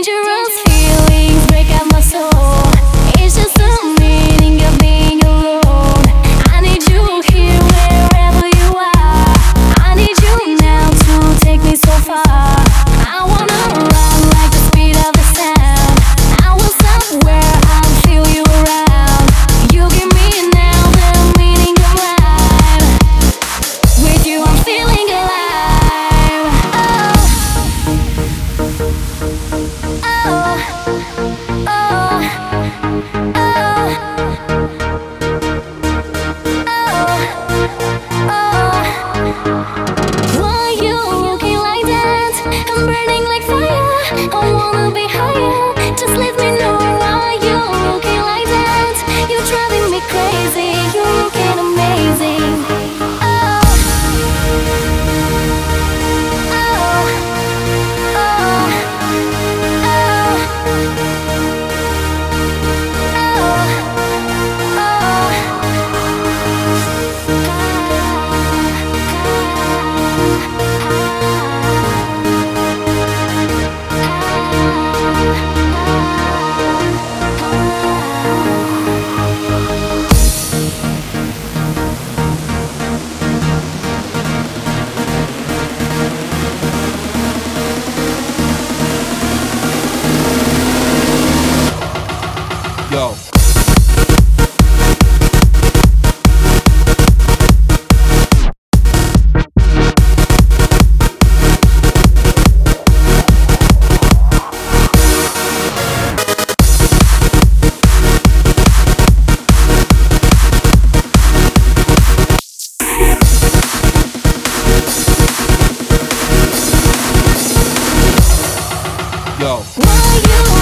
dangerous. Yo.